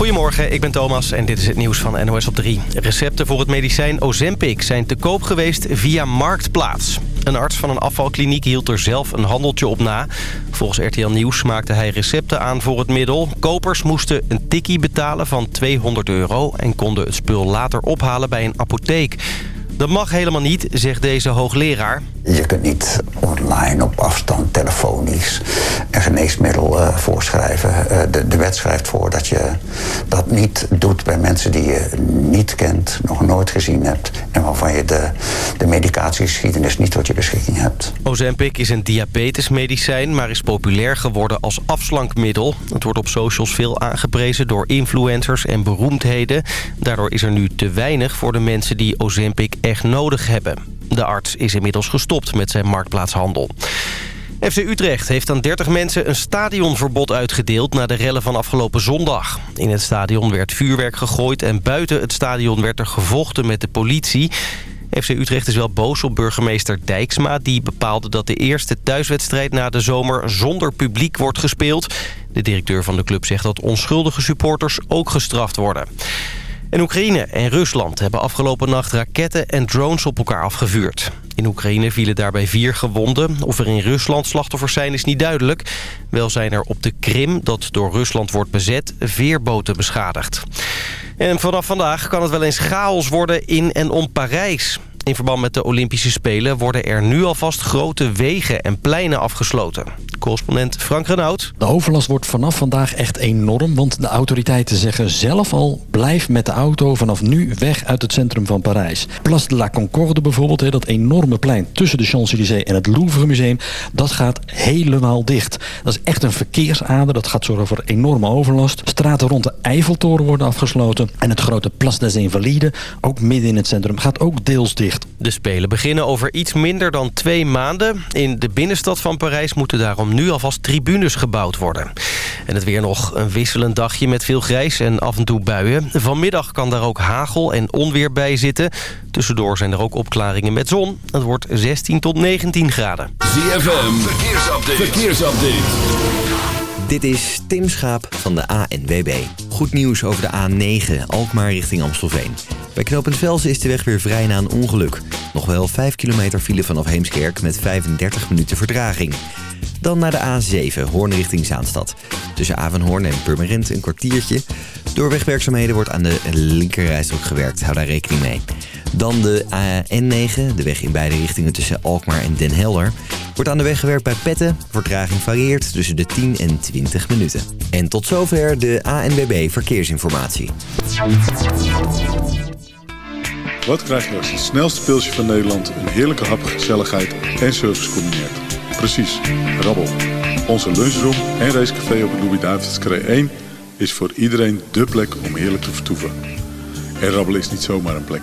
Goedemorgen, ik ben Thomas en dit is het nieuws van NOS op 3. Recepten voor het medicijn Ozempic zijn te koop geweest via Marktplaats. Een arts van een afvalkliniek hield er zelf een handeltje op na. Volgens RTL Nieuws maakte hij recepten aan voor het middel. Kopers moesten een tikkie betalen van 200 euro... en konden het spul later ophalen bij een apotheek. Dat mag helemaal niet, zegt deze hoogleraar. Je kunt niet online op afstand telefonisch een geneesmiddel uh, voorschrijven. Uh, de, de wet schrijft voor dat je dat niet doet bij mensen die je niet kent, nog nooit gezien hebt... en waarvan je de, de medicatiegeschiedenis niet tot je beschikking hebt. Ozempic is een diabetesmedicijn, maar is populair geworden als afslankmiddel. Het wordt op socials veel aangeprezen door influencers en beroemdheden. Daardoor is er nu te weinig voor de mensen die Ozempic echt nodig hebben. De arts is inmiddels gestopt met zijn marktplaatshandel. FC Utrecht heeft aan 30 mensen een stadionverbod uitgedeeld... na de rellen van afgelopen zondag. In het stadion werd vuurwerk gegooid... en buiten het stadion werd er gevochten met de politie. FC Utrecht is wel boos op burgemeester Dijksma... die bepaalde dat de eerste thuiswedstrijd na de zomer zonder publiek wordt gespeeld. De directeur van de club zegt dat onschuldige supporters ook gestraft worden. En Oekraïne en Rusland hebben afgelopen nacht raketten en drones op elkaar afgevuurd. In Oekraïne vielen daarbij vier gewonden. Of er in Rusland slachtoffers zijn is niet duidelijk. Wel zijn er op de Krim, dat door Rusland wordt bezet, veerboten beschadigd. En vanaf vandaag kan het wel eens chaos worden in en om Parijs. In verband met de Olympische Spelen worden er nu alvast grote wegen en pleinen afgesloten. Correspondent Frank Renaud. De overlast wordt vanaf vandaag echt enorm, want de autoriteiten zeggen zelf al... blijf met de auto vanaf nu weg uit het centrum van Parijs. Place de la Concorde bijvoorbeeld, dat enorme plein tussen de Champs-Élysées en het Louvre Museum... dat gaat helemaal dicht. Dat is echt een verkeersader, dat gaat zorgen voor enorme overlast. Straten rond de Eiffeltoren worden afgesloten. En het grote Place des Invalides, ook midden in het centrum, gaat ook deels dicht. De Spelen beginnen over iets minder dan twee maanden. In de binnenstad van Parijs moeten daarom nu alvast tribunes gebouwd worden. En het weer nog een wisselend dagje met veel grijs en af en toe buien. Vanmiddag kan daar ook hagel en onweer bij zitten. Tussendoor zijn er ook opklaringen met zon. Het wordt 16 tot 19 graden. ZFM, verkeersupdate. verkeersupdate. Dit is Tim Schaap van de ANWB. Goed nieuws over de A9, Alkmaar richting Amstelveen. Bij knooppunt Velsen is de weg weer vrij na een ongeluk. Nog wel 5 kilometer file vanaf Heemskerk met 35 minuten verdraging. Dan naar de A7, Hoorn richting Zaanstad. Tussen Avenhoorn en Purmerend een kwartiertje. Door wegwerkzaamheden wordt aan de linkerrijstrook gewerkt. Hou daar rekening mee. Dan de N9, de weg in beide richtingen tussen Alkmaar en Den Helder. Wordt aan de weg gewerkt bij Petten. Vertraging varieert tussen de 10 en 20 minuten. En tot zover de ANWB Verkeersinformatie. Wat krijg je als het snelste pilsje van Nederland... een heerlijke hap, gezelligheid en service combineert? Precies, rabbel. Onze lunchroom en racecafé op het Louis-David's 1... is voor iedereen dé plek om heerlijk te vertoeven. En rabbelen is niet zomaar een plek.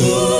smooth.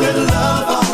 little love. on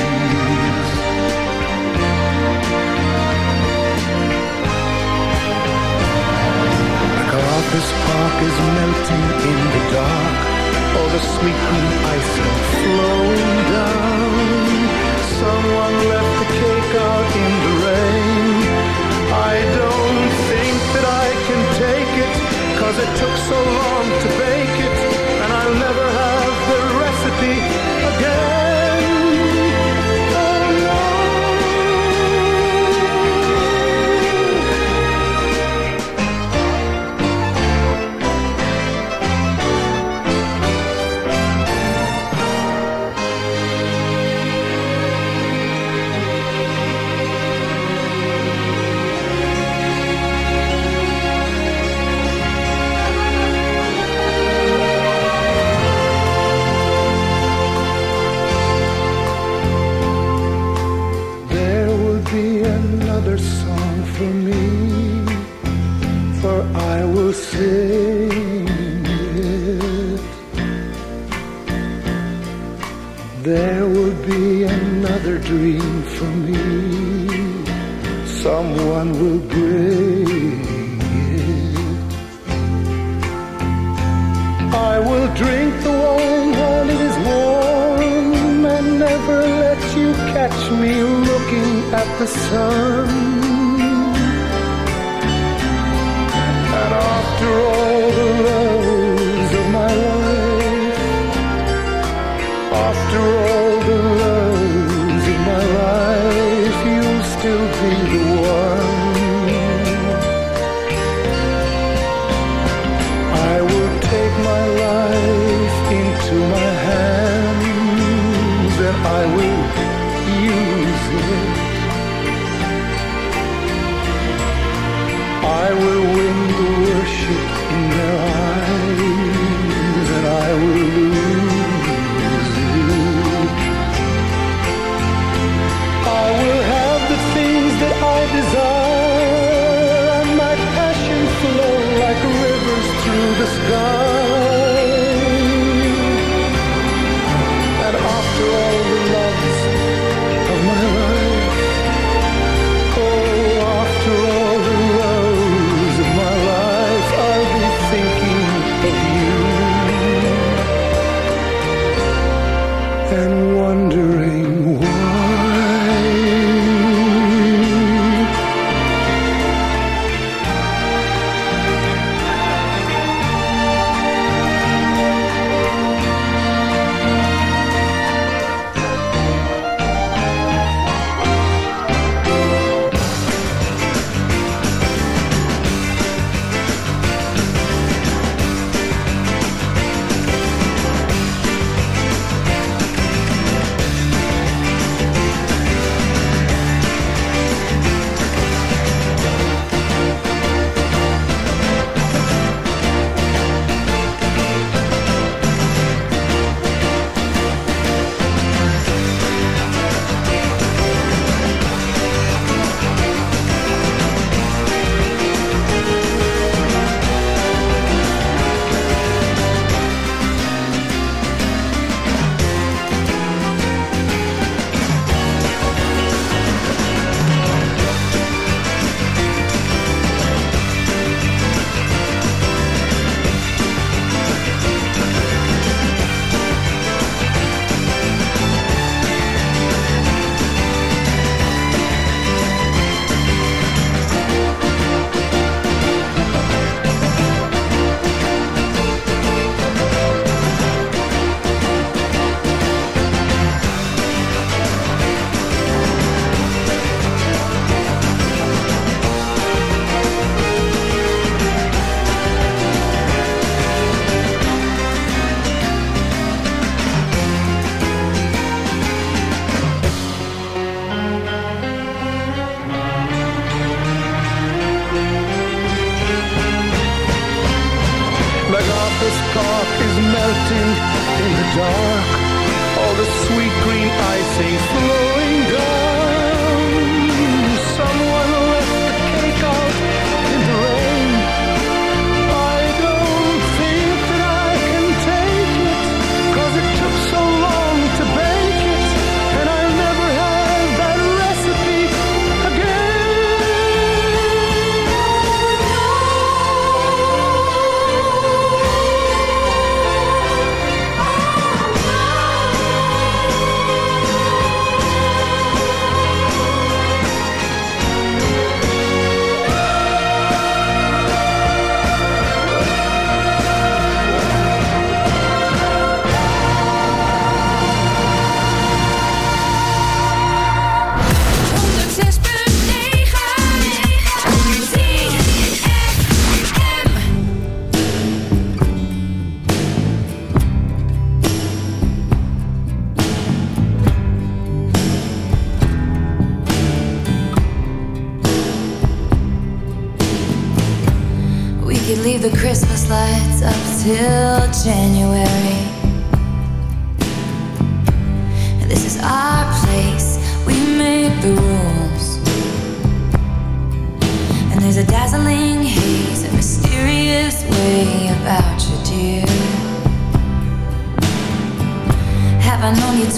MacArthur's Park is melting in the dark. All the sweet green icing flowing down. Someone left the cake out in the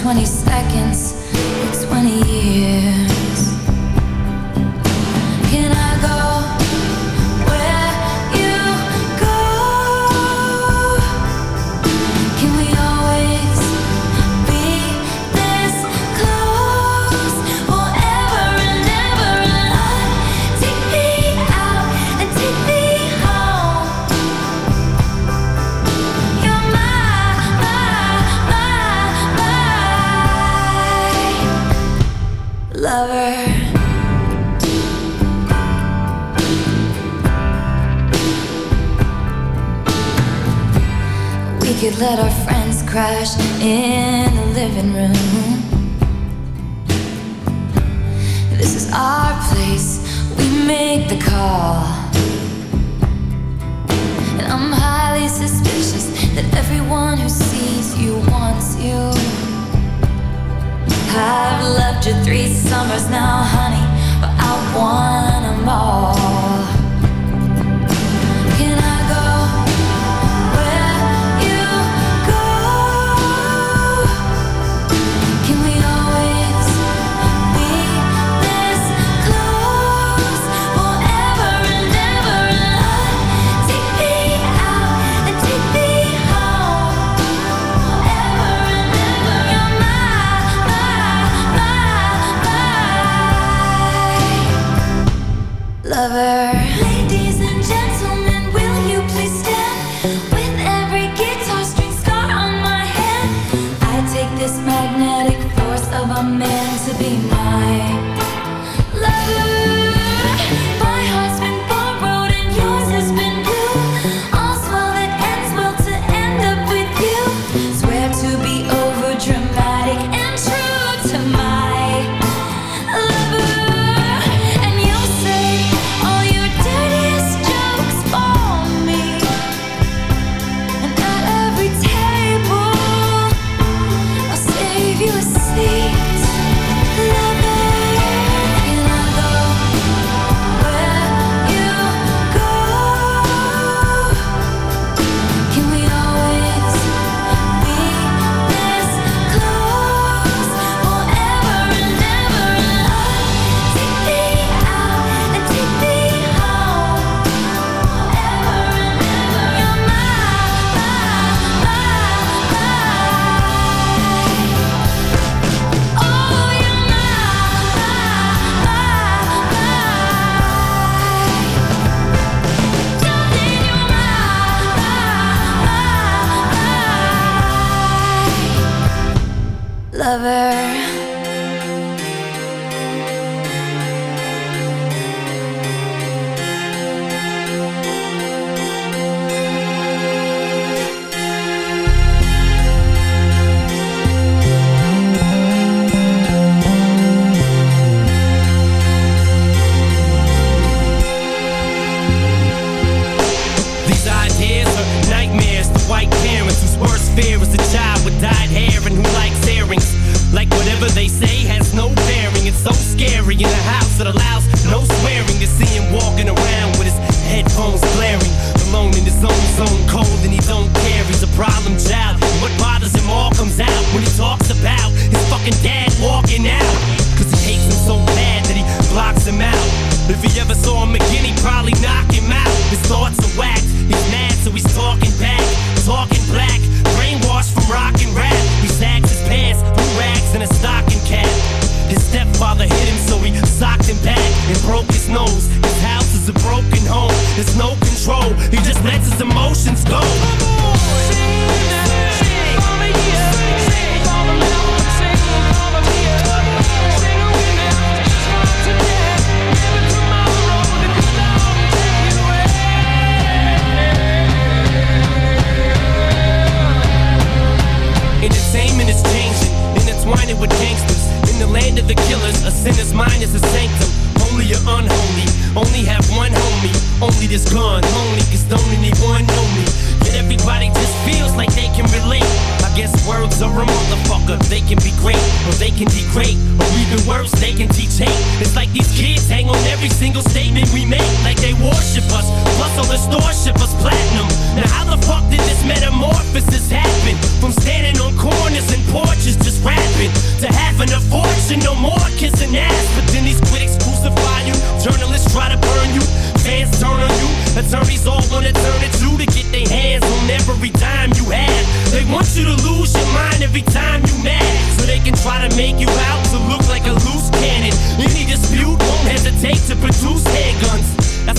20 seconds lover.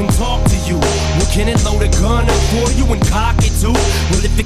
And talk to you. Well, can it load a gun up for you and cock it too? Well, if it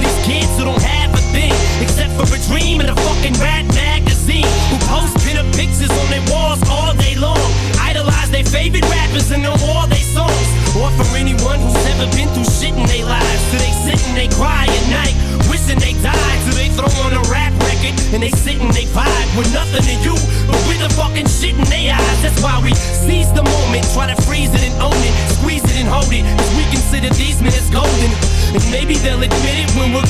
for these kids who don't have a thing except for a dream and a fucking rat magazine. Who post pinup pictures on their walls all day long. Idolize their favorite rappers and know all their songs. Or for anyone who's never been through shit in their lives. So they sit and they cry at night, wishing they died. So they throw on a rap record and they sit and they vibe with nothing to you, but with the fucking shit in their eyes. That's why we seize the moment, try to freeze it and own it, squeeze it and hold it. Cause we consider these minutes golden. And maybe they'll admit it when we're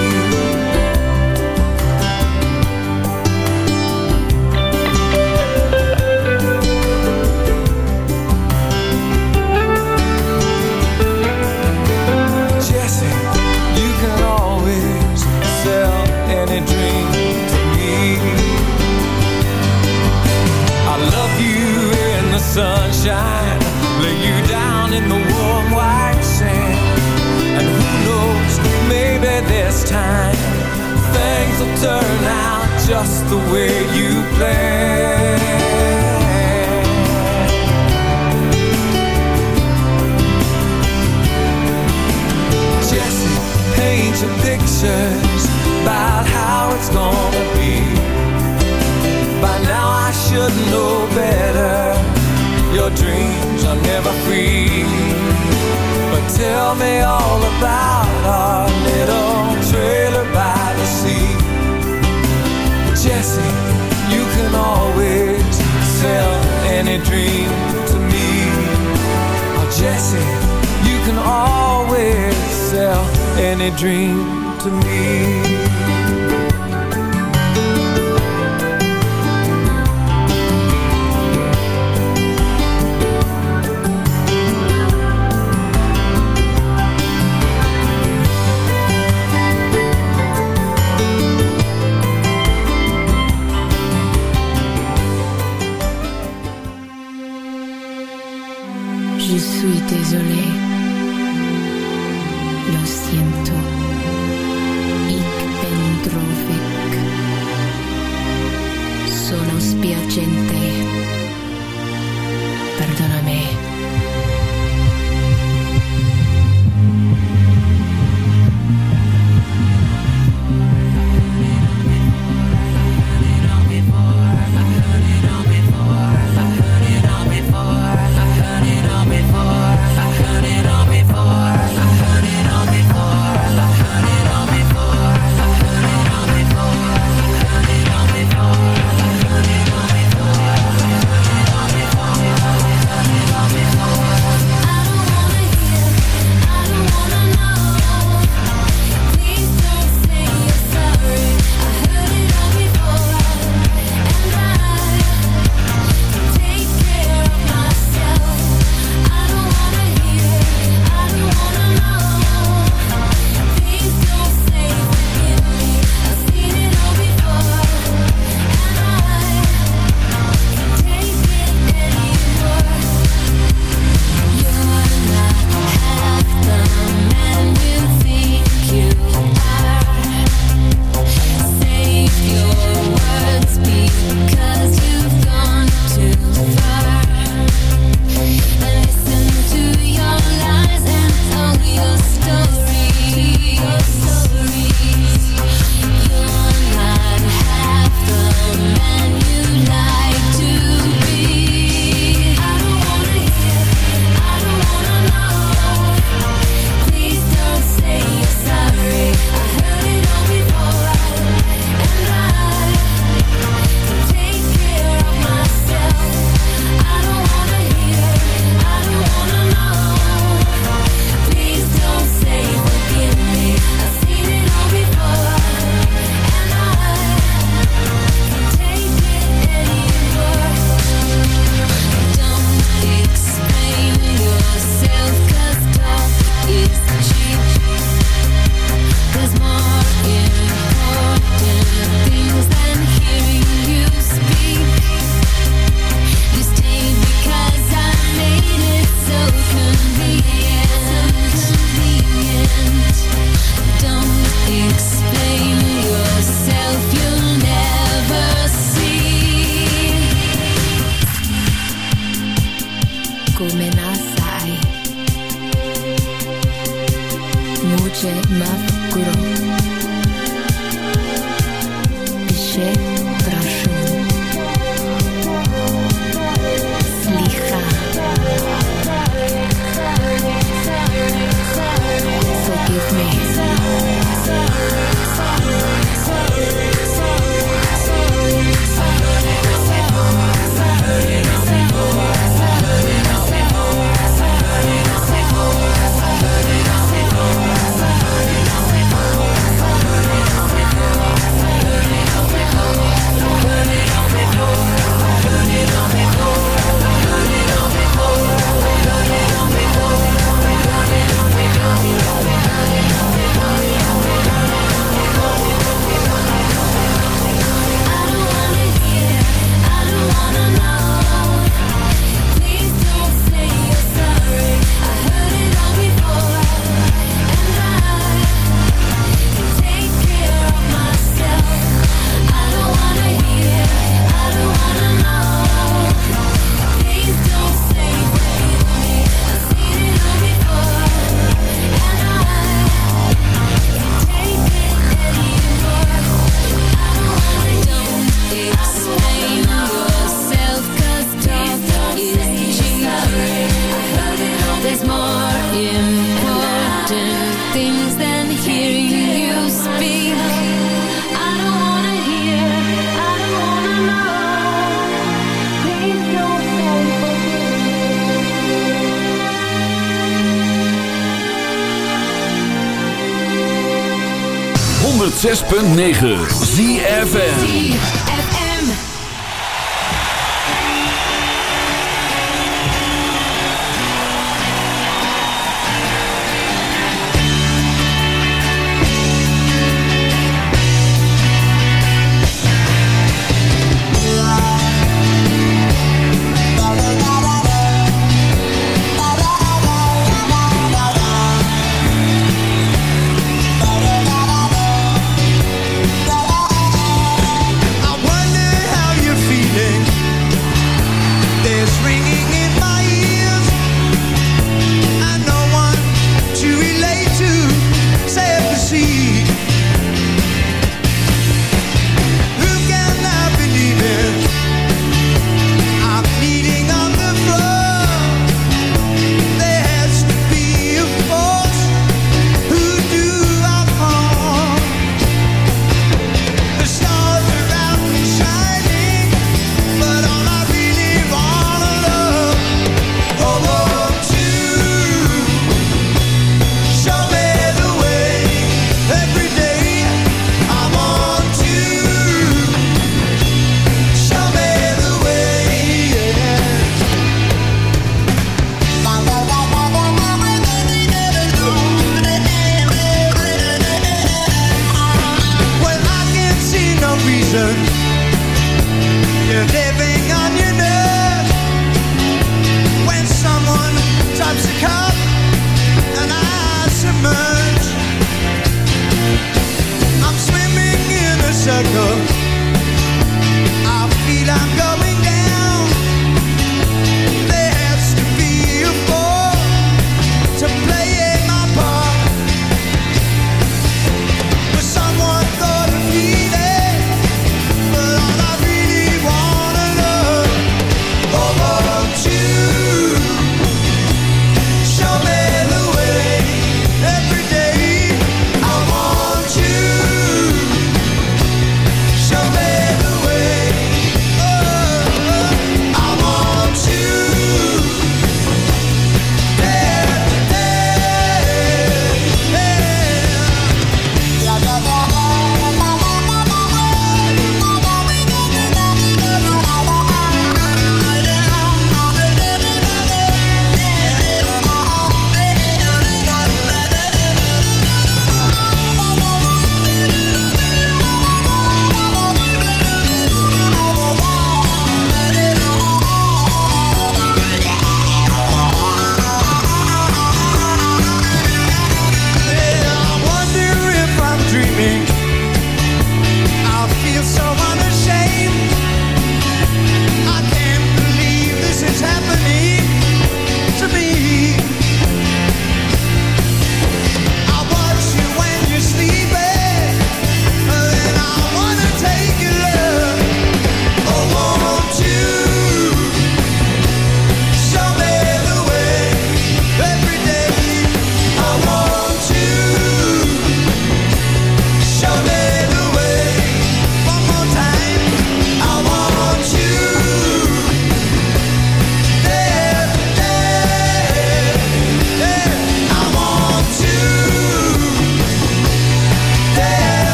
106.9 ZFN